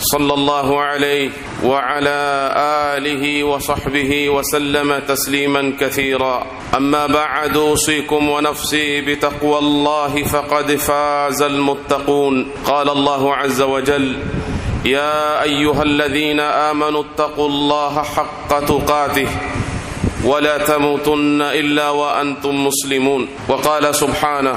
صلى الله عليه وعلى آله وصحبه وسلم تسليما كثيرا. أما بعد أوصيكم ونفسي بتقوى الله فقد فاز المتقون. قال الله عز وجل يا أيها الذين آمنوا اتقوا الله حق تقاته ولا تموتن إلا وأنتم مسلمون. وقال سبحانه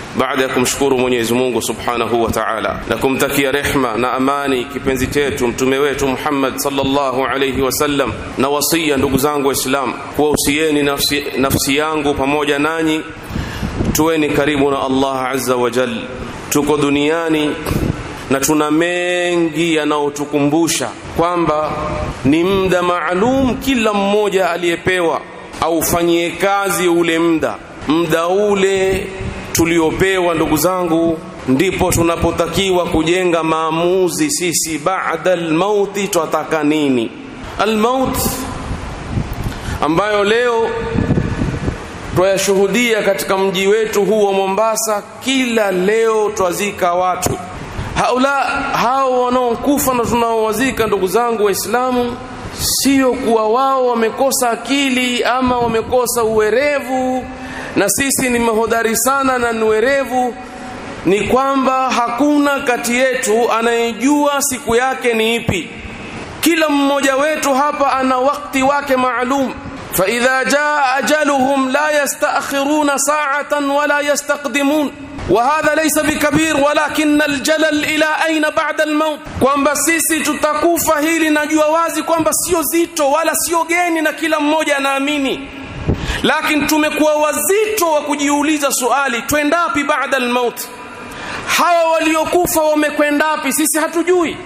baada ya kumshukuru Mwenyezi Mungu Subhanahu wa Ta'ala na kumtakia rehma na amani kipenzi chetu mtume wetu Muhammad sallallahu alayhi wasallam, na wasia ndugu zangu Waislamu, kuwahusieni nafsi, nafsi yangu pamoja nanyi, tuweni karibu na Allah azza wa jal. Tuko duniani na tuna mengi yanayotukumbusha kwamba ni muda maalum kila mmoja aliyepewa aufanyie kazi ule muda muda ule tuliopewa ndugu zangu ndipo tunapotakiwa kujenga maamuzi sisi baada almauti twataka nini? Almaut ambayo leo twayashuhudia katika mji wetu huu wa Mombasa kila leo twazika watu. Haula hao wanaokufa na tunaowazika ndugu zangu waislamu sio kuwa wao wamekosa akili ama wamekosa uwerevu na sisi ni mahodari sana na niwerevu ni kwamba hakuna kati yetu anayejua siku yake ni ipi. Kila mmoja wetu hapa ana wakati wake maalum. faidha jaa ajaluhum la yastakhiruna sa'atan wala yastaqdimun wahadha laysa bikabir walakin aljalal ila aina ba'da almaut, kwamba sisi tutakufa. Hili najua wazi kwamba sio zito wala sio geni, na kila mmoja anaamini lakini tumekuwa wazito wa kujiuliza suali twendapi baada almaut? Hawa waliokufa wamekwendapi sisi hatujui.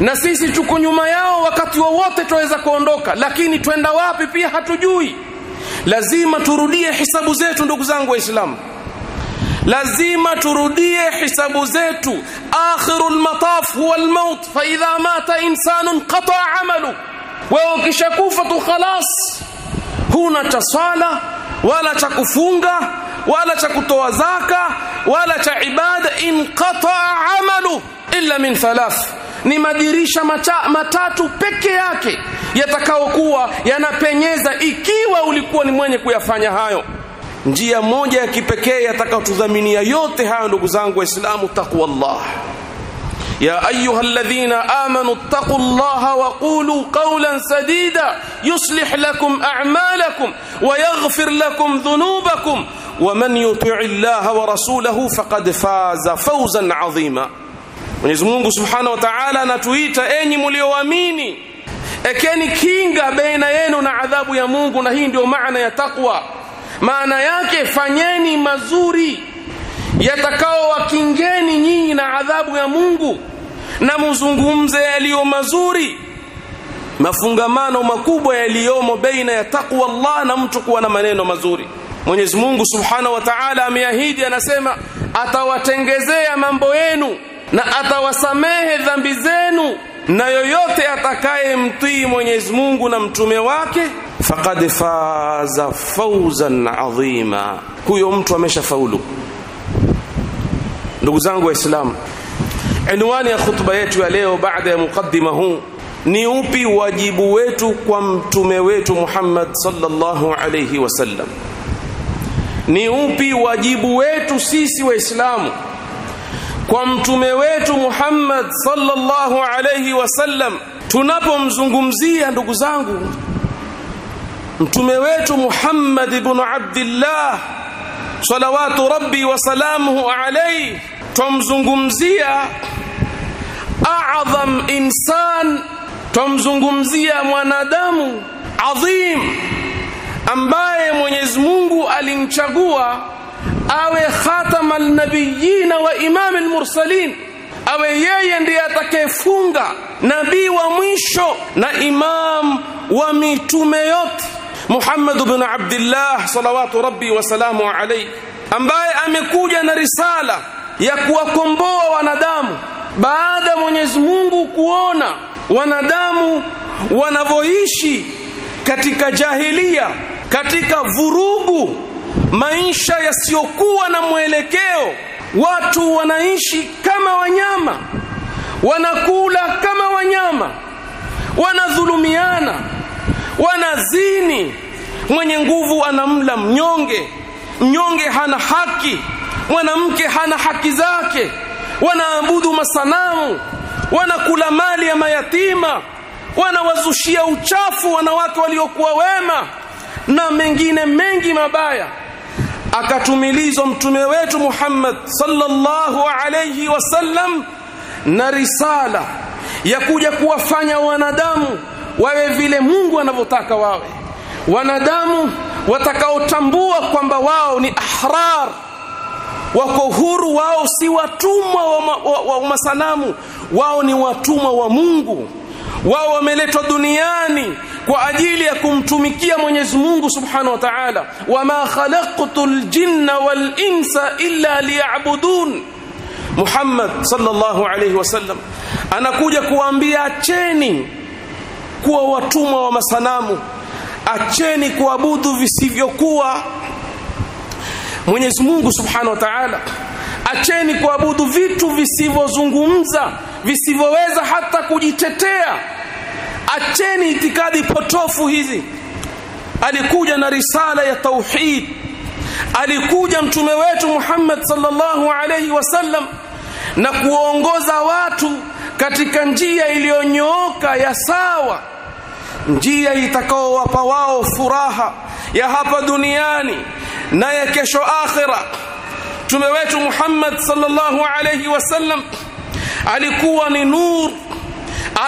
Na sisi tuko nyuma yao wakati wowote twaweza kuondoka. Lakini twenda wapi pia hatujui. Lazima turudie hisabu zetu ndugu zangu waislamu. Lazima turudie hisabu zetu. Akhiru lmataf huwa lmaut faidha mata insanun qataa amalu. Wewe ukishakufa tu khalas huna cha swala wala cha kufunga wala cha kutoa zaka wala cha ibada inqataa amalu illa min thalath. Ni madirisha macha, matatu peke yake yatakaokuwa yanapenyeza ikiwa ulikuwa ni mwenye kuyafanya hayo. Njia moja ya kipekee yatakayotudhaminia yote hayo ndugu zangu waislamu taqwallah يا أيها الذين آمنوا اتقوا الله وقولوا قولا سديدا يصلح لكم أعمالكم ويغفر لكم ذنوبكم ومن يطع الله ورسوله فقد فاز فوزا عظيما ونزمونه سبحانه وتعالى نتويت أني مليواميني Ekeni kinga baina yenu na adhabu ya Mungu na hii ndio maana ya takwa. Maana yake fanyeni yatakao wakingeni nyinyi na adhabu ya Mungu na muzungumze yaliyo mazuri mafungamano makubwa yaliyomo baina ya taqwa Allah na mtu kuwa na maneno mazuri. Mwenyezi Mungu Subhanahu wa Ta'ala ameahidi anasema atawatengezea mambo yenu na atawasamehe dhambi zenu na yoyote atakayemtii Mwenyezi Mungu na mtume wake faqad faza fawzan adhima huyo mtu ameshafaulu ndugu zangu waislamu Unwani ya khutba yetu ya leo baada ya mukaddima huu ni upi wajibu wetu kwa mtume wetu Muhammad sallallahu alayhi wasallam? Ni upi wajibu wetu sisi waislamu kwa mtume wetu Muhammad sallallahu alayhi wasallam? Tunapomzungumzia ndugu zangu mtume wetu Muhammad ibn Abdillah salawatu rabbi wa salamuhu tumzungumzia adham insan twamzungumzia mwanadamu adhim ambaye Mwenyezi Mungu alimchagua awe khatama lnabiyina wa imam lmursalin, awe yeye ndiye atakayefunga nabii wa mwisho na imam wa mitume yote. Muhammad bin Abdillah salawatu rabbi wasalamu alaihi, ambaye amekuja na risala ya kuwakomboa wanadamu. Baada ya Mwenyezi Mungu kuona wanadamu wanavyoishi katika jahilia katika vurugu maisha yasiyokuwa na mwelekeo watu wanaishi kama wanyama wanakula kama wanyama wanadhulumiana wanazini. Mwenye nguvu anamla mnyonge mnyonge hana haki mwanamke hana haki zake. Wanaabudu masanamu. Wanakula mali ya mayatima. Wanawazushia uchafu wanawake waliokuwa wema. Na mengine mengi mabaya. Akatumilizwa mtume wetu Muhammad sallallahu alayhi wasallam na risala ya kuja kuwafanya wanadamu wawe vile Mungu anavyotaka wawe. Wanadamu watakaotambua kwamba wao ni ahrar wako huru wao si watumwa wa, ma, wa, wa masanamu. Wao ni watumwa wa Mungu. Wao wameletwa duniani kwa ajili ya kumtumikia Mwenyezi Mungu Subhanahu wa Ta'ala. Wama khalaqtul jinna wal insa illa liya'budun. Muhammad sallallahu alayhi wasallam anakuja kuambia acheni kuwa watumwa wa masanamu. Acheni kuabudu visivyokuwa Mwenyezi Mungu Subhanahu wa Ta'ala acheni kuabudu vitu visivyozungumza visivyoweza hata kujitetea. Acheni itikadi potofu hizi. Alikuja na risala ya tauhid. Alikuja mtume wetu Muhammad sallallahu alayhi wasallam na kuongoza watu katika njia iliyonyooka ya sawa njia itakaowapa wao furaha ya hapa duniani na ya kesho akhira. Mtume wetu Muhammad sallallahu alayhi wasallam alikuwa ni nur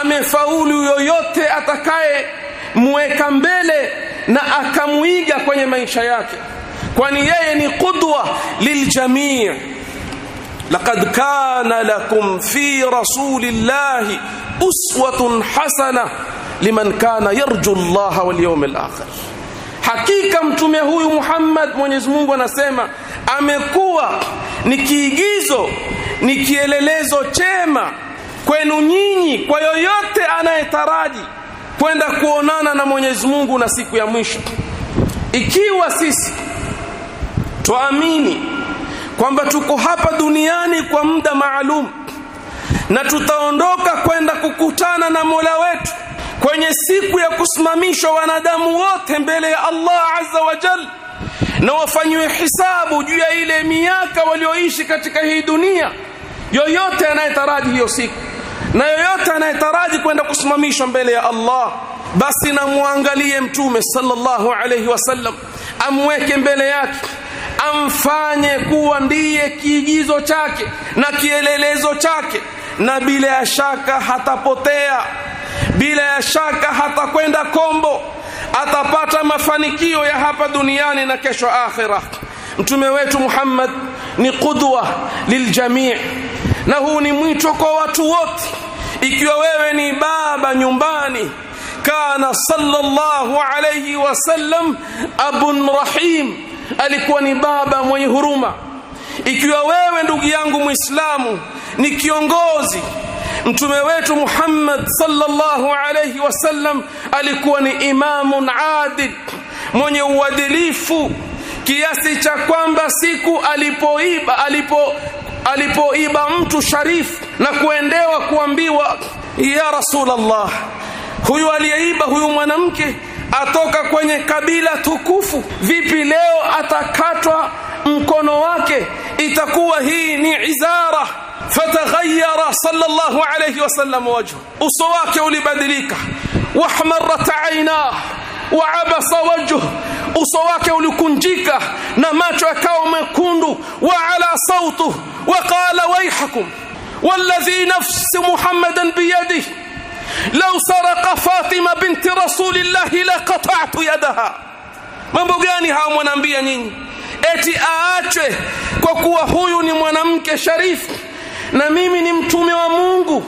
amefaulu yoyote atakaye muweka mbele na akamuiga kwenye maisha yake? Kwani yeye ni qudwa liljamii laqad kana lakum fi rasulillahi uswatun hasana liman kana yarju Allah wal yawmil akhir hakika mtume huyu Muhammad Mwenyezi Mungu anasema amekuwa ni kiigizo ni kielelezo chema kwenu nyinyi kwa yoyote anayetaraji kwenda kuonana na Mwenyezi Mungu na siku ya mwisho. Ikiwa sisi tuamini kwamba tuko hapa duniani kwa muda maalum na tutaondoka kwenda kukutana na Mola wetu kwenye siku ya kusimamishwa wanadamu wote mbele ya Allah azza wa jal na wafanyiwe hisabu juu ya ile miaka walioishi katika hii dunia yoyote anayetaraji hiyo siku na yoyote anayetaraji kwenda kusimamishwa mbele ya Allah basi namwangalie mtume sallallahu alayhi wasallam amweke mbele yake amfanye kuwa ndiye kiigizo chake na kielelezo chake na bila shaka hatapotea bila ya shaka hatakwenda kombo. Atapata mafanikio ya hapa duniani na kesho akhira mtume wetu Muhammad ni qudwa liljamii na huu ni mwito kwa watu wote. Ikiwa wewe ni baba nyumbani kana sallallahu alayhi wasallam abun rahim alikuwa ni baba mwenye huruma. Ikiwa wewe ndugu yangu muislamu ni kiongozi mtume wetu Muhammad sallallahu alayhi wasallam alikuwa ni imamun adil mwenye uadilifu kiasi cha kwamba siku alipoiba alipo alipoiba mtu sharifu na kuendewa kuambiwa ya rasulullah huyu aliyeiba huyu mwanamke atoka kwenye kabila tukufu vipi leo atakatwa mkono wake? Itakuwa hii ni izara فتغير صلى الله عليه وسلم وجهه. وصواك لبدليك واحمرت عيناه وعبس وجهه. وصواك لكنجيك نماتك كوم كند وعلى صوته وقال ويحكم والذي نفس محمدا بيده لو سرق فاطمة بنت رسول الله لقطعت يدها. من بغانها ومنبيا نين إتي آتش كوكوا هوي نمنام كشريف na mimi ni mtume wa Mungu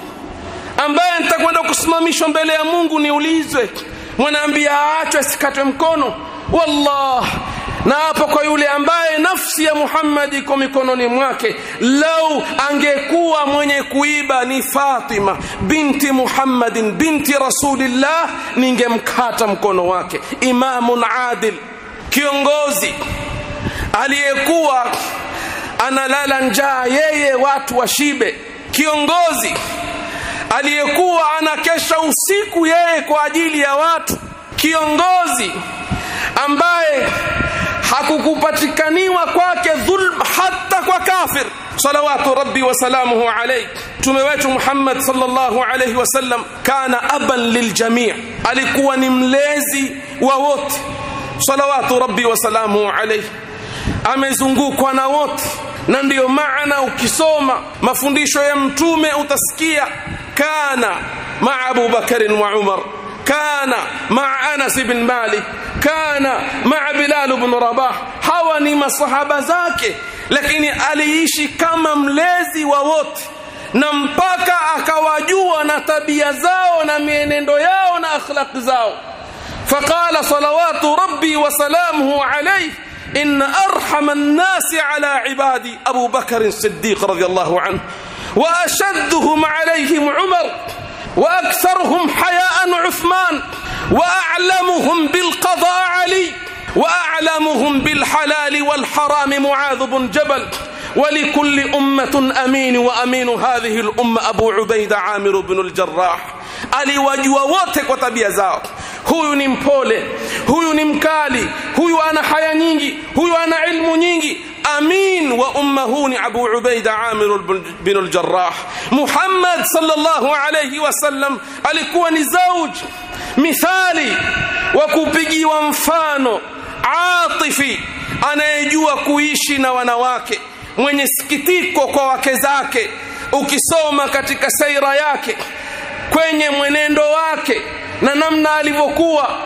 ambaye nitakwenda kusimamishwa mbele ya Mungu niulizwe. Mwanaambia aachwe asikatwe mkono. Wallah. Na hapo kwa yule ambaye nafsi ya Muhammad iko mikononi mwake lau angekuwa mwenye kuiba ni Fatima binti Muhammadin binti Rasulillah ningemkata mkono wake. Imamun adil kiongozi aliyekuwa analala njaa yeye watu washibe. Kiongozi aliyekuwa anakesha usiku yeye kwa ajili ya watu kiongozi ambaye hakukupatikaniwa kwake dhulm hata kwa kafir. Salawatu rabbi wasalamuhu alayhi. Mtume wetu Muhammad sallallahu alayhi wasallam kana aban liljamii, alikuwa ni mlezi wa wote. Salawatu rabbi wasalamuhu alayhi. Amezungukwa na wote na ndiyo maana ukisoma mafundisho ya mtume utasikia kana maa abubakarin wa umar kana maa anas bn malik kana maa bilal bnu rabah. Hawa ni masahaba zake lakini aliishi kama mlezi wa wote na mpaka akawajua na tabia zao na mienendo yao na akhlaqi zao. Faqala salawatu rabbi wa salamuhu إن أرحم الناس على عبادي أبو بكر الصديق رضي الله عنه وأشدهم عليهم عمر وأكثرهم حياء عثمان وأعلمهم بالقضاء علي وأعلمهم بالحلال والحرام معاذ بن جبل ولكل أمة أمين وأمين هذه الأمة أبو عبيدة عامر بن الجراح aliwajua wote kwa tabia zao huyu huyu ni mkali huyu ana haya nyingi huyu ana ilmu nyingi. Amin wa umma huu ni abu ubaida amir bin aljarrah. Muhammad sallallahu alayhi wasallam alikuwa ni zauj mithali wa kupigiwa mfano atifi anayejua kuishi na wanawake mwenye sikitiko kwa wake zake ukisoma katika saira yake kwenye mwenendo wake na namna alivyokuwa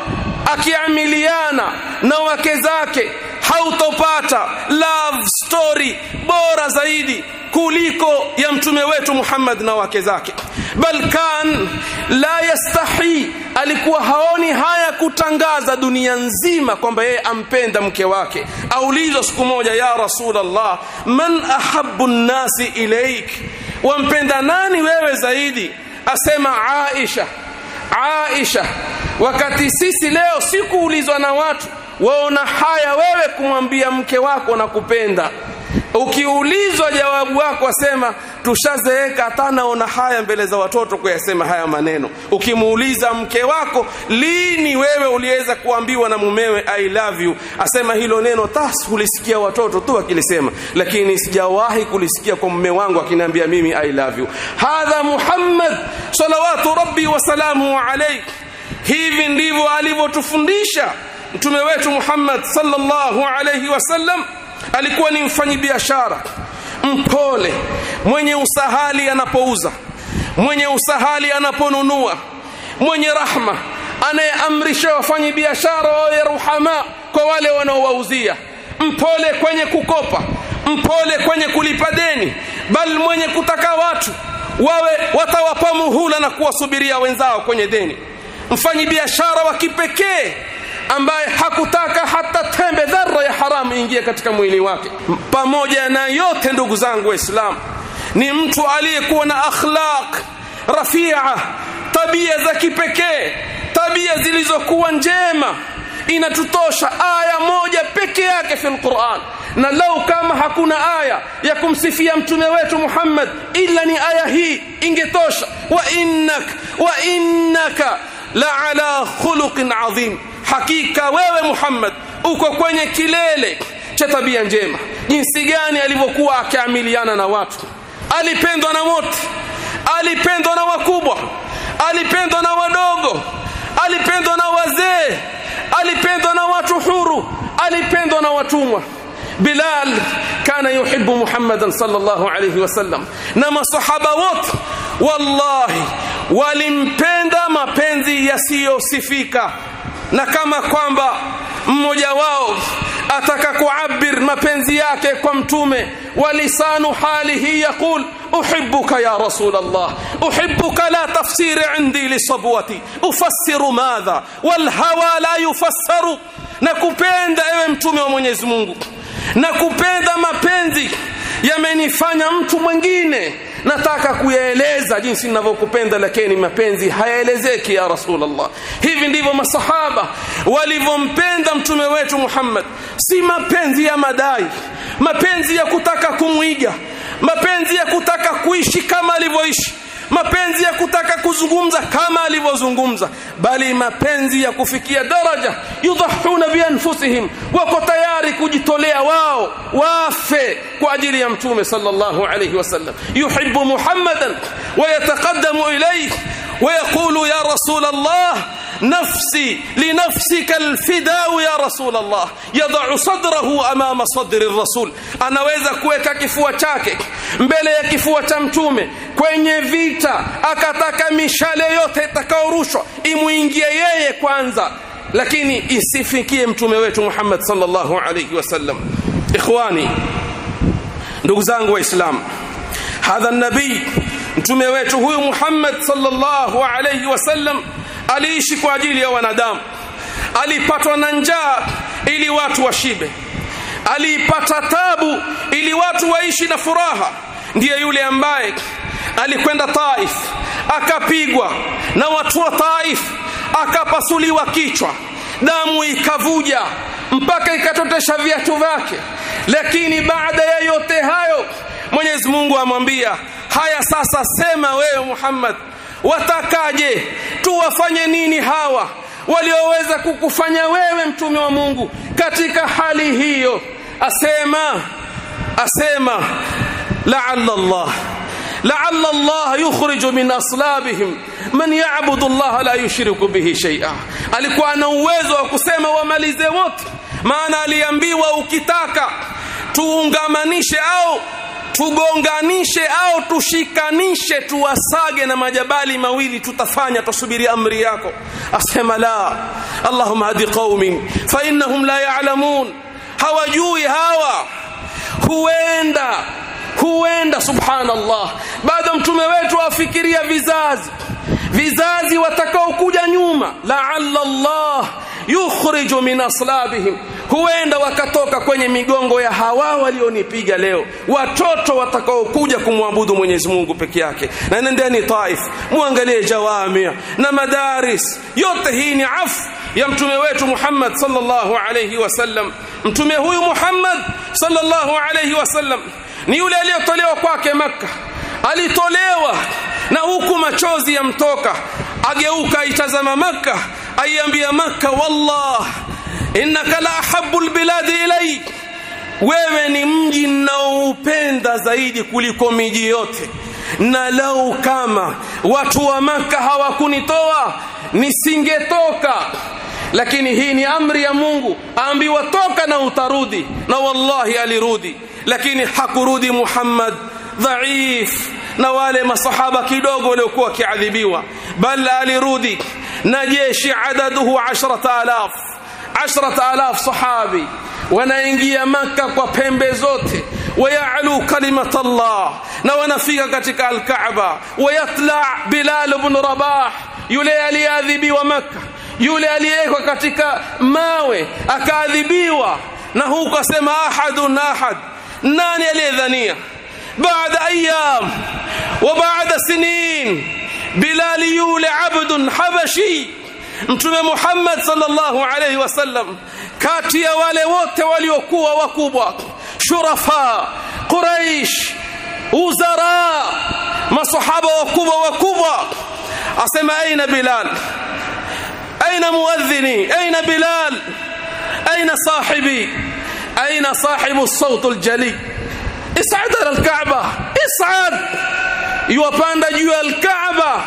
akiamiliana na wake zake hautopata love story bora zaidi kuliko ya mtume wetu Muhammad na wake zake. Bal kan la yastahi alikuwa haoni haya kutangaza dunia nzima kwamba yeye ampenda mke wake. Aulizwa siku moja ya rasulullah man ahabbu nnasi ilaik wampenda nani wewe zaidi? Asema Aisha. Aisha wakati sisi leo sikuulizwa na watu waona haya wewe kumwambia mke wako na kupenda. Ukiulizwa jawabu wako asema tushazeeka hata naona haya mbele za watoto kuyasema haya maneno. Ukimuuliza mke wako lini wewe uliweza kuambiwa na mumewe i love you? Asema hilo neno tas hulisikia watoto tu akilisema. Lakini sijawahi kulisikia kwa mume wangu akiniambia mimi i love you. Hadha muhammad salawatu rabbi wasalamu alayhi hivi ndivyo alivyotufundisha mtume wetu Muhammad sallallahu alayhi wasallam alikuwa ni mfanyibiashara mpole mwenye usahali anapouza mwenye usahali anaponunua mwenye rahma anayeamrisha wafanyibiashara wawe ruhama kwa wale wanaowauzia. Mpole kwenye kukopa mpole kwenye kulipa deni bal mwenye kutaka watu wawe watawapa muhula na kuwasubiria wenzao kwenye deni mfanyibiashara wa kipekee ambaye hakutaka hata tembe dharra ya haramu ingie katika mwili wake. Pamoja na yote ndugu zangu waislamu ni mtu aliyekuwa na akhlaq rafia tabia za kipekee tabia zilizokuwa njema. Inatutosha aya moja peke yake fi lquran na lau kama hakuna aya ya kumsifia mtume wetu Muhammad ila ni aya hii ingetosha. Wa innak wa innaka la ala khuluqin adhim hakika wewe Muhammad uko kwenye kilele cha tabia njema. Jinsi gani alivyokuwa akiamiliana na watu. Alipendwa na wote. Alipendwa na wakubwa. Alipendwa na wadogo. Alipendwa na wazee. Alipendwa na watu huru. Alipendwa na watumwa Bilal kana yuhibbu Muhammadan sallallahu alayhi wasallam na masahaba wote wallahi walimpenda mapenzi yasiyosifika. Na kama kwamba mmoja wao ataka kuabir mapenzi yake kwa mtume walisanu halihi yaqul uhibbuka ya rasul allah uhibbuka la tafsir indi lisabwati ufassiru madha walhawa la yufassaru. Nakupenda ewe mtume wa mwenyezi mungu nakupenda mapenzi yamenifanya mtu mwingine. Nataka kuyaeleza jinsi ninavyokupenda lakini mapenzi hayaelezeki ya rasulullah. Hivi ndivyo masahaba walivyompenda mtume wetu Muhammad. Si mapenzi ya madai mapenzi ya kutaka kumwiga mapenzi ya kutaka kuishi kama alivyoishi mapenzi ya kutaka kuzungumza kama alivyozungumza bali mapenzi ya kufikia daraja yudhahuna bianfusihim wako tayari kujitolea wao wafe kwa ajili ya mtume sallallahu alayhi wasallam yuhibbu muhammadan wa yataqaddamu ilayhi ويقول يا رسول الله نفسي لنفسك الفداء يا رسول الله يضع صدره امام صدر الرسول anaweza kuweka kifua chake mbele ya kifua cha mtume kwenye vita akataka mishale yote itakaorushwa imuingie yeye kwanza. Lakini isifikie mtume wetu Muhammad sallallahu alayhi wasallam ikhwani ndugu zangu waislamu hadha nabii mtume wetu huyu Muhammad sallallahu alayhi wasallam aliishi kwa ajili ya wanadamu. Alipatwa na njaa ili watu washibe. Aliipata tabu ili watu waishi na furaha. Ndiye yule ambaye alikwenda Taif akapigwa na watu wa Taif akapasuliwa kichwa. Damu ikavuja mpaka ikatotesha viatu vyake. Lakini baada ya yote hayo Mwenyezi Mungu amwambia haya sasa sema wewe Muhammad watakaje? Tuwafanye nini hawa walioweza kukufanya wewe mtume wa Mungu katika hali hiyo? Asema asema la'alla Allah la'alla الله يخرج min aslabihim man ya'budu Allah la yushriku bihi shay'a alikuwa ana uwezo wa kusema wamalize wote. Maana aliambiwa ukitaka tuungamanishe au tugonganishe au tushikanishe tuwasage na majabali mawili tutafanya tusubiri amri yako. Asema la. Allahumma hadi qaumi fa innahum la ya'lamun. Hawajui hawa. Huenda huenda subhanallah. Bado mtume wetu afikiria vizazi. Vizazi watakaokuja nyuma. La'alla allah yukhriju min aslabihim. Huenda wakatoka kwenye migongo ya hawa walionipiga leo. Watoto watakaokuja kumwabudu Mwenyezi Mungu peke yake. Na nendeni Taif muangalie jawamia na madaris. Yote hii ni afu ya mtume wetu Muhammad sallallahu alayhi wasallam mtume huyu Muhammad sallallahu alayhi wasallam ni yule aliyotolewa kwake Makka alitolewa na huku machozi yamtoka ageuka aitazama Makka aiambia Makka wallah innaka la ahabbu albiladi ilay. Wewe ni mji ninaoupenda zaidi kuliko miji yote. Na lau kama watu wa Makka hawakunitoa nisingetoka. Lakini hii ni amri ya Mungu. Aambiwa toka na utarudi. Na wallahi alirudi lakini hakurudi Muhammad. Dhaif. Na wale masahaba kidogo waliokuwa kiadhibiwa bal alirudi. Na jeshi adaduhu 10000 10000 sahabi. Wanaingia maka kwa pembe zote. Wayalu kalimat Allah na wanafika katika al-Kaaba. Wayatla Bilal ibn Rabah. Yule aliyeadhibiwa maka yule aliyewekwa katika mawe. Akaadhibiwa. Na huko asema ahadun ahad ناني الاذنية بعد أيام وبعد سنين بلال يولي عبد حبشي. نتم محمد صلى الله عليه وسلم. كاتيا والي ووت والي وكوة وكوبة. شرفاء قريش وزراء ما صحابة وكوبة وكوبة. أسمى أين بلال؟ أين مؤذني؟ أين بلال؟ أين صاحبي؟ aina sahibu الصوت الجلي اسعد على الكعبه اسعد يوapanda juu ya al-Kaaba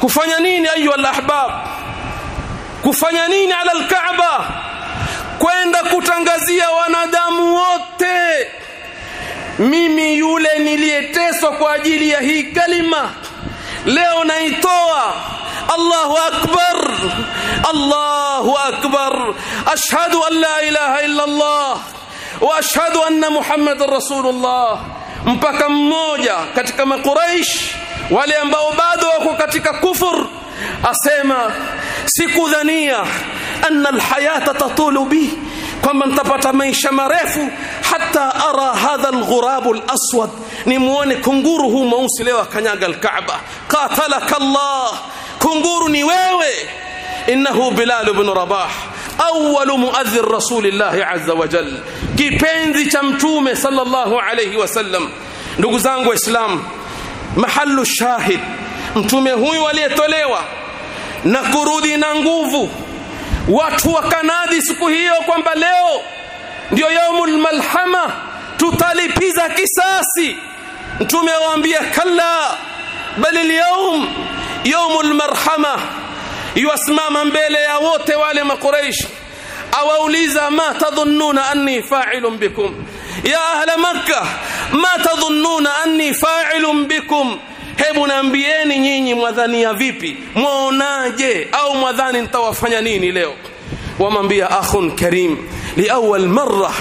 kufanya nini ayu al-ahbab kufanya nini ala al-Kaaba kwenda kutangazia wanadamu wote mimi yule niliyeteswa kwa ajili ya hii kalima leo naitoa Allahu akbar الله أكبر أشهد أن لا إلا الله وأشهد أن محمد رسول الله mpaka mmoja katika makuraish wale ambao bado wako katika kufur asema sikudhania anna alhayata tatulu bi kwamba nitapata maisha marefu hata ara hadha alghurabu alaswad nimuone kunguru huu mweusi leo akanyaga alkaaba qatalaka allah kunguru ni wewe. Innahu bilal ibn rabah awwalu muadhin rasulillah azza wa jal. Kipenzi cha mtume sallallahu alayhi wasallam ndugu zangu waislamu mahallu shahid. Mtume huyu aliyetolewa na kurudi na nguvu. Watu wakanadi siku hiyo kwamba leo ndio yaumul malhama tutalipiza kisasi. Mtume awaambia kalla bal alyawm yaumul marhama yusimama mbele ya wote wale makuraish awauliza ma tadhunnuna anni fa'ilun bikum ya ahla makkah ma tadhunnuna anni fa'ilun bikum hebu naambieni nyinyi mwadhania vipi mwaonaje au mwadhani nitawafanya nini leo wamwambia akhun karim liawal marra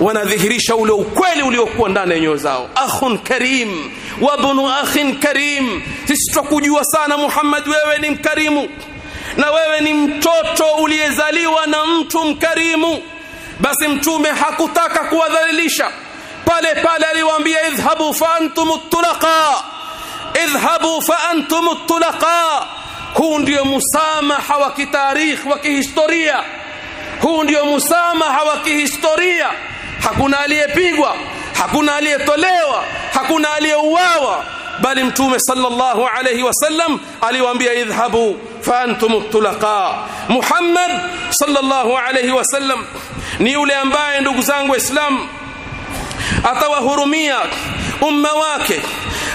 wanadhihirisha ule ukweli uliokuwa ndani ya nyoyo zao. Akhun karim wa bunu akhin karim. Sisi tukujua sana Muhammad wewe ni mkarimu. Na wewe ni mtoto uliyezaliwa na mtu mkarimu. Basi mtume hakutaka kuwadhalilisha. Pale pale aliwaambia idhhabu fa antum tulaqa idhhabu fa antum tulaqa huu ndio musamaha wa kitarikh wa kihistoria. Huu ndio musamaha wa kihistoria hakuna aliyepigwa hakuna aliyetolewa hakuna aliyeuawa. Bali mtume sallallahu alayhi wasallam aliwaambia idhhabu fa antum tulaqa. Muhammad sallallahu alayhi wasallam ni yule ambaye ndugu zangu waislamu atawahurumia umma wake.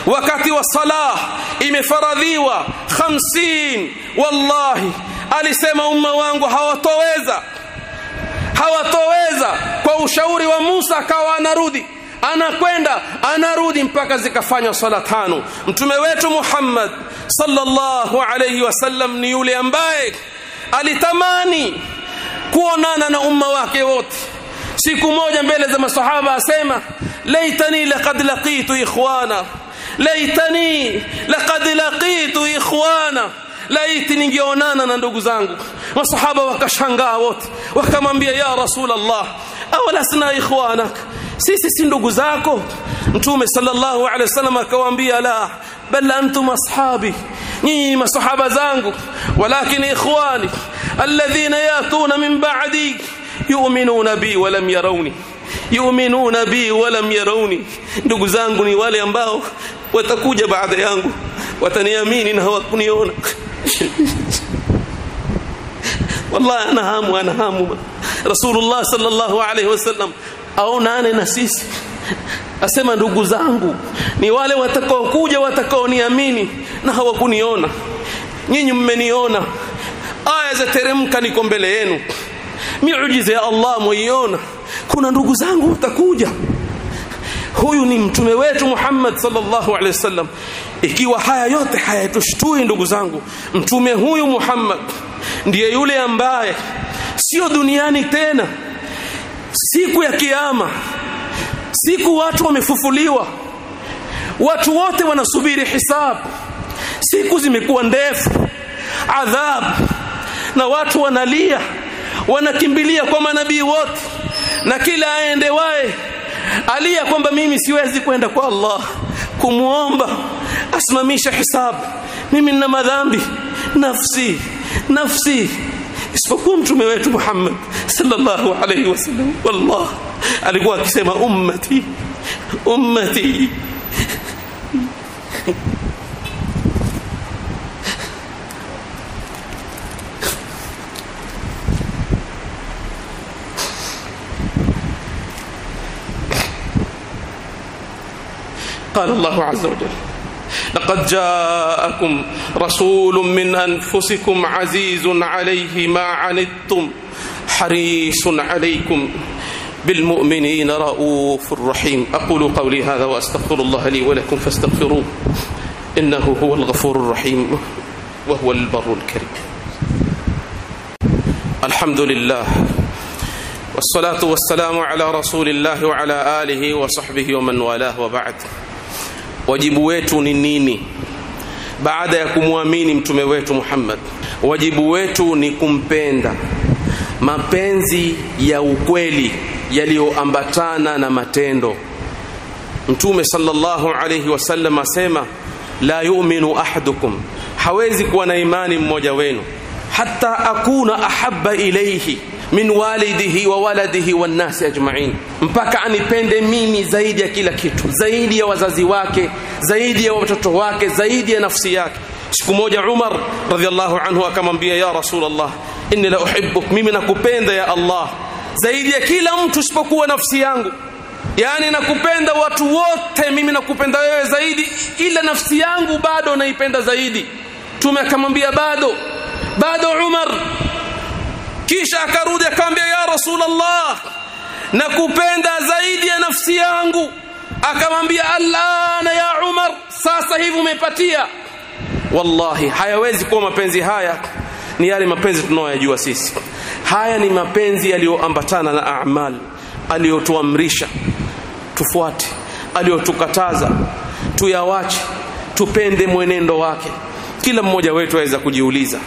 Wakati wa salah imefaradhiwa 50 wallahi alisema umma wangu hawatoweza hawatoweza. Kwa ushauri wa Musa akawa anarudi. Anakwenda anarudi mpaka zikafanywa sala tano. Mtume wetu Muhammad sallallahu alayhi wasallam ni yule ambaye alitamani kuonana na umma wake wote. Siku moja mbele za masahaba asema laitani laqad laqitu ikhwana. Laitani laqad laqitu ikhwana. Laiti ningeonana na ndugu zangu masahaba wakashangaa wote wakamwambia ya rasul allah awalasna ikhwanak sisi si ndugu zako mtume sallallahu alaihi wasallam akawaambia la bal antum ashabi nyinyi masahaba zangu walakin ikhwani alladhina yatuna min ba'di yu'minuna bi wa lam yarawni yu'minuna bi wa lam yarawni ndugu zangu ni wale ambao watakuja baada yangu wataniamini na hawakuniona wallahi ana hamu ana hamu. Rasulullah sallallahu alaihi wasallam aonane na sisi. Asema ndugu zangu ni wale watakaokuja watakaoniamini na hawakuniona. Nyinyi mmeniona. Aya za teremka niko mbele yenu. Miujiza ya Allah mwiona kuna ndugu zangu utakuja huyu ni mtume wetu Muhammad sallallahu alaihi wasallam ikiwa haya yote hayatushtui ndugu zangu mtume huyu Muhammad ndiye yule ambaye sio duniani tena. Siku ya kiyama siku watu wamefufuliwa watu wote wanasubiri hisabu siku zimekuwa ndefu adhabu na watu wanalia wanakimbilia kwa manabii wote na kila aende wae alia kwamba mimi siwezi kwenda kwa Allah kumuomba asimamisha hisabu mimi nina madhambi nafsi nafsi isipokuwa mtume wetu Muhammad sallallahu alayhi wasallam wallah alikuwa akisema ummati ummati قال الله عز وجل لقد جاءكم رسول من أنفسكم عزيز عليه ما عنتم حريص عليكم بالمؤمنين رؤوف رحيم. أقول قولي هذا وأستغفر الله لي ولكم فاستغفروه. إنه هو الغفور الرحيم وهو البر الكريم. الحمد لله والصلاة والسلام على رسول الله وعلى آله وصحبه ومن والاه وبعد. Wajibu wetu ni nini? Baada ya kumwamini mtume wetu Muhammad wajibu wetu ni kumpenda. Mapenzi ya ukweli yaliyoambatana na matendo. Mtume sallallahu alayhi wasallam asema la yu'minu ahadukum. Hawezi kuwa na imani mmoja wenu. Hata akuna ahabba ilayhi min walidihi wa waladihi wannasi ajma'in. Mpaka anipende mimi zaidi ya kila kitu. Zaidi ya wazazi wake zaidi ya watoto wake zaidi ya nafsi yake. Siku moja Umar radhiallahu anhu akamwambia ya Rasulullah inni la uhibbuk mimi nakupenda ya Allah zaidi ya kila mtu isipokuwa nafsi yangu. Yani nakupenda watu wote mimi nakupenda wewe zaidi ila nafsi yangu bado naipenda zaidi. Tume akamwambia bado bado Umar kisha akarudi akamwambia ya Rasulullah nakupenda zaidi ya nafsi yangu. Akamwambia alana ya Umar sasa hivi umepatia. Wallahi hayawezi kuwa mapenzi haya ni yale mapenzi tunayoyajua sisi. Haya ni mapenzi yaliyoambatana na a'mal aliyotuamrisha tufuate aliyotukataza tuyawache tupende mwenendo wake. Kila mmoja wetu aweza kujiuliza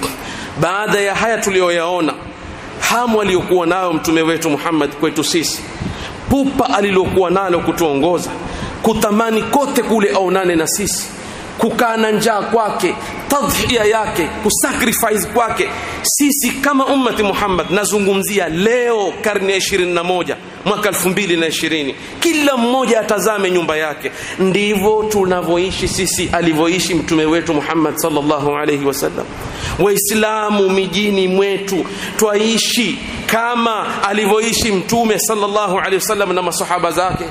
baada ya haya tuliyoyaona hamu aliyokuwa nayo mtume wetu Muhammad kwetu sisi pupa alilokuwa nalo kutuongoza kutamani kote kule aonane na sisi kukaa na njaa kwake tadhia yake kusacrifice kwake. Sisi kama ummati Muhammad nazungumzia leo karne ya 21 mwaka 2020 kila mmoja atazame nyumba yake. Ndivyo tunavyoishi sisi alivyoishi mtume wetu Muhammad sallallahu alayhi wasallam waislamu mijini mwetu twaishi kama alivyoishi mtume sallallahu alayhi wasallam na masahaba zake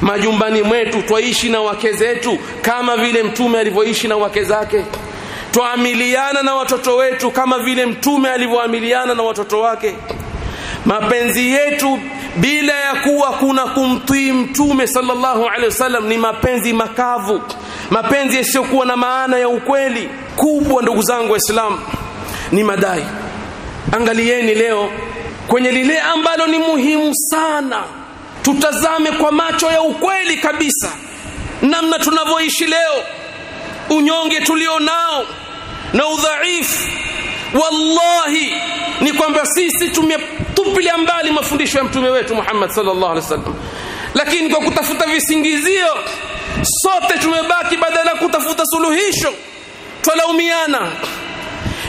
majumbani mwetu twaishi na wake zetu kama vile mtume alivyoishi na wake zake. Twaamiliana na watoto wetu kama vile mtume alivyoamiliana na watoto wake. Mapenzi yetu bila ya kuwa kuna kumtii mtume sallallahu alaihi wasallam ni mapenzi makavu. Mapenzi yasiyokuwa na maana ya ukweli. Kubwa ndugu zangu waislam ni madai. Angalieni leo kwenye lile ambalo ni muhimu sana tutazame kwa macho ya ukweli kabisa namna tunavyoishi leo unyonge tulio nao na udhaifu. Wallahi ni kwamba sisi tumetupilia mbali mafundisho ya mtume wetu Muhammad sallallahu alaihi wasallam. Lakini kwa kutafuta visingizio sote tumebaki badala kutafuta suluhisho. Twalaumiana.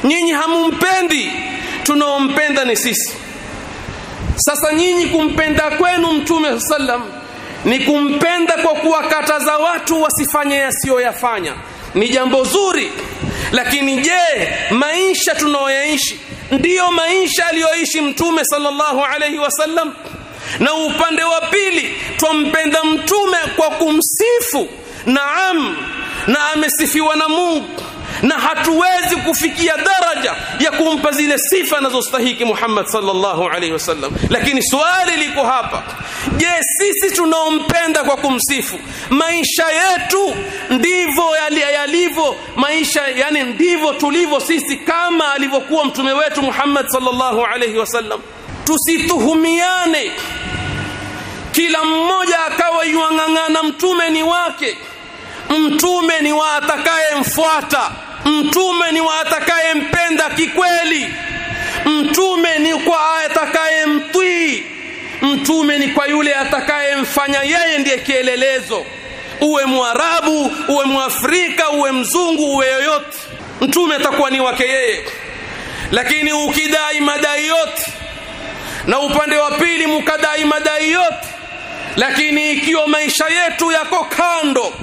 Nyinyi hamumpendi. Tunaompenda ni sisi sasa nyinyi kumpenda kwenu mtume sallam ni kumpenda kwa kuwakataza watu wasifanye yasiyoyafanya. Ni jambo zuri. Lakini je maisha tunayoyaishi ndiyo maisha aliyoishi mtume sallallahu alaihi wasallam? Na upande wa pili twampenda mtume kwa kumsifu naam na amesifiwa na Mungu na hatuwezi kufikia daraja ya kumpa zile sifa anazostahiki Muhammad sallallahu alaihi wasallam. Lakini swali liko hapa. Je sisi tunaompenda kwa kumsifu maisha yetu ndivyo yalivyo? Maisha yani ndivyo tulivyo sisi kama alivyokuwa mtume wetu Muhammad sallallahu alaihi wasallam? Tusituhumiane. Kila mmoja akawa yuang'ang'ana mtume ni wake. Mtume ni wa atakayemfuata mtume ni wa atakayempenda kikweli. Mtume ni kwa atakayemtii. Mtume ni kwa yule atakayemfanya yeye ndiye kielelezo. Uwe mwarabu uwe mwafrika uwe mzungu uwe yoyote. Mtume atakuwa ni wake yeye. Lakini ukidai madai yote na upande wa pili mukadai madai yote lakini ikiwa maisha yetu yako kando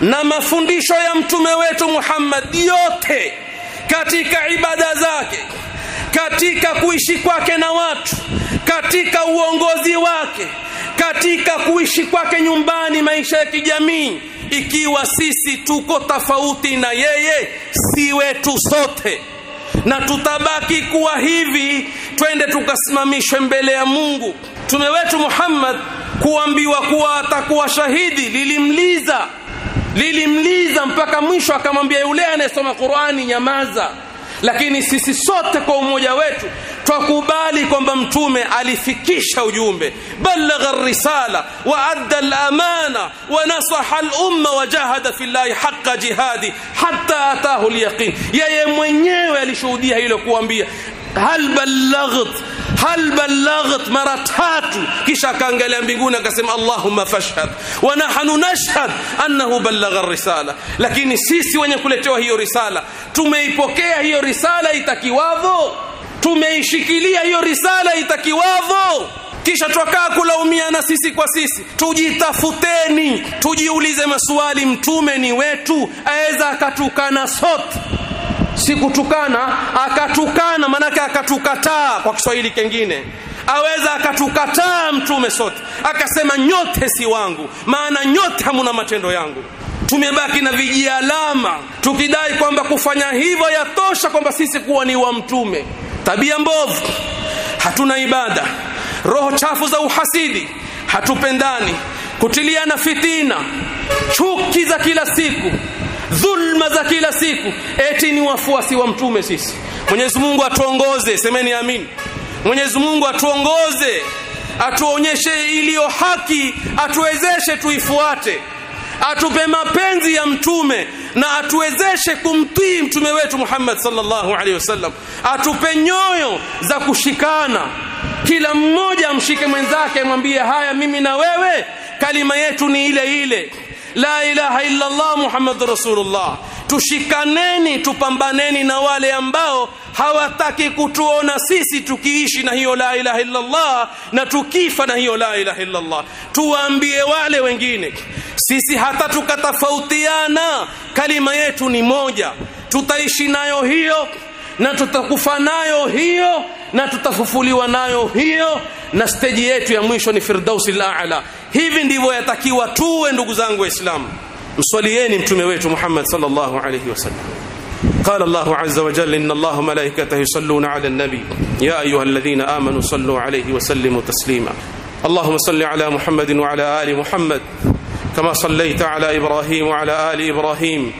na mafundisho ya mtume wetu Muhammad yote katika ibada zake katika kuishi kwake na watu katika uongozi wake katika kuishi kwake nyumbani maisha ya kijamii ikiwa sisi tuko tofauti na yeye si wetu sote. Na tutabaki kuwa hivi. Twende tukasimamishwe mbele ya Mungu. Mtume wetu Muhammad kuambiwa kuwa atakuwa shahidi lilimliza lilimliza mpaka mwisho akamwambia yule anayesoma Qur'ani nyamaza. Lakini sisi sote kwa umoja wetu twakubali kwamba mtume alifikisha ujumbe. Balagha risala wa adda al-amana wa nasaha al-umma wa jahada fillahi jihadi hatta atahu al-yaqin. Yeye mwenyewe alishuhudia hilo kuambia. Hal ballaght hal ballaght mara tatu kisha akaangalia mbinguni akasema allahumma fashhad wa nahnu nashhad annahu ballagha risala. Lakini sisi wenye kuletewa hiyo risala tumeipokea hiyo risala itakiwavyo tumeishikilia hiyo risala itakiwavyo kisha twakaa kulaumiana sisi kwa sisi. Tujitafuteni tujiulize maswali mtume ni wetu aweza akatukana sote si kutukana akatukana manake akatukataa kwa kiswahili kingine aweza akatukataa mtume sote akasema nyote si wangu maana nyote hamuna matendo yangu. Tumebaki na vijialama tukidai kwamba kufanya hivyo yatosha kwamba sisi kuwa ni wa mtume. Tabia mbovu. Hatuna ibada. Roho chafu za uhasidi. Hatupendani. Kutiliana fitina. Chuki za kila siku dhulma za kila siku. Eti ni wafuasi wa mtume sisi. Mwenyezi mungu atuongoze semeni amin mwenyezi mungu atuongoze atuonyeshe iliyo haki atuwezeshe tuifuate. Atupe mapenzi ya mtume na atuwezeshe kumtii mtume wetu Muhammad sallallahu alaihi wasallam. Atupe nyoyo za kushikana. Kila mmoja amshike mwenzake amwambie haya mimi na wewe kalima yetu ni ile ile la ilaha illa Allah Muhammadur Rasulullah. Tushikaneni tupambaneni na wale ambao hawataki kutuona sisi tukiishi na hiyo la ilaha illa Allah na tukifa na hiyo la ilaha illa Allah tuwaambie wale wengine sisi hata tukatofautiana kalima yetu ni moja. Tutaishi nayo hiyo na tutakufa nayo hiyo na tutafufuliwa nayo. Hiyo na steji yetu ya mwisho ni firdausi al-a'la. Hivi ndivyo yatakiwa tuwe ndugu zangu waislamu. Mswalieni mtume wetu Muhammad sallallahu alayhi wasallam قال الله عز وجل إن الله وملائكته يصلون على النبي يا أيها الذين آمنوا صلوا عليه وسلموا تسليما اللهم صل على محمد وعلى آل محمد كما صليت على إبراهيم وعلى آل إبراهيم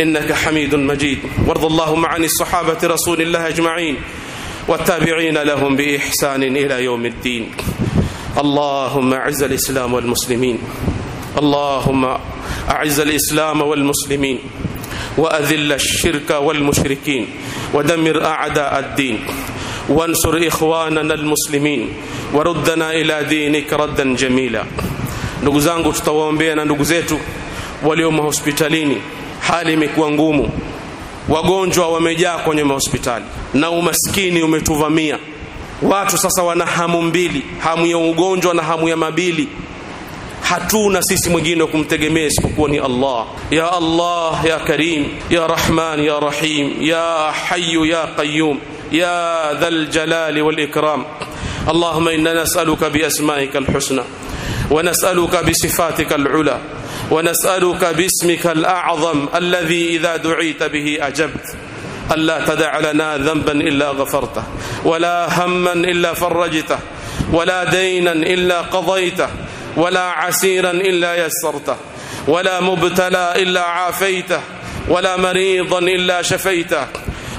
إنك حميد مجيد وارض اللهم عن الصحابة رسول الله أجمعين والتابعين لهم بإحسان إلى يوم الدين. اللهم أعز الإسلام والمسلمين. اللهم أعز الإسلام والمسلمين. وأذل الشرك والمشركين. ودمر أعداء الدين. وانصر إخواننا المسلمين. وردنا إلى دينك ردا جميلا. ndugu zangu tutawaombea na ndugu zetu walio mahospitalini hali imekuwa ngumu wagonjwa na umaskini umetuvamia watu sasa wana hamu mbili hamu ya ugonjwa na hamu ya mabili hatuna sisi mwingine wa kumtegemea isipokuwa ni Allah ya Allah ya Karim ya Rahman ya Rahim ya Hayyu ya Qayyum ya Dhal Jalali wal Ikram اللهم إنا نسألك بأسمائك الحسنى ونسألك بصفاتك العلى ونسألك باسمك الأعظم الذي إذا دعيت به أجبت ألا تدع لنا ذنبا إلا غفرته ولا هما إلا فرجته ولا دينا إلا قضيته ولا عسيرا إلا يسرته ولا مبتلى إلا عافيته ولا مريضا إلا شفيته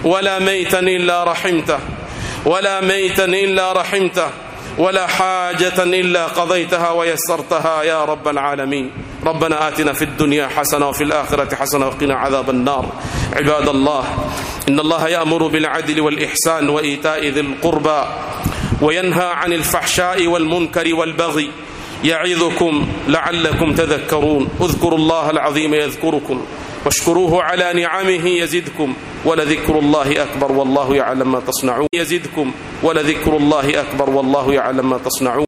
ولا ميتا إلا رحمته ولا ميتا إلا رحمته ولا حاجة إلا قضيتها ويسرتها يا رب العالمين. ربنا آتنا في الدنيا حسنة وفي الآخرة حسنة وقنا عذاب النار. عباد الله إن الله يأمر بالعدل والإحسان وإيتاء ذي القربى وينهى عن الفحشاء والمنكر والبغي. يعظكم لعلكم تذكرون. اذكروا الله العظيم يذكركم واشكروه على نعمه يزدكم ولذكر الله أكبر والله يعلم ما تصنعون. يزدكم ولذكر الله أكبر والله يعلم ما تصنعون.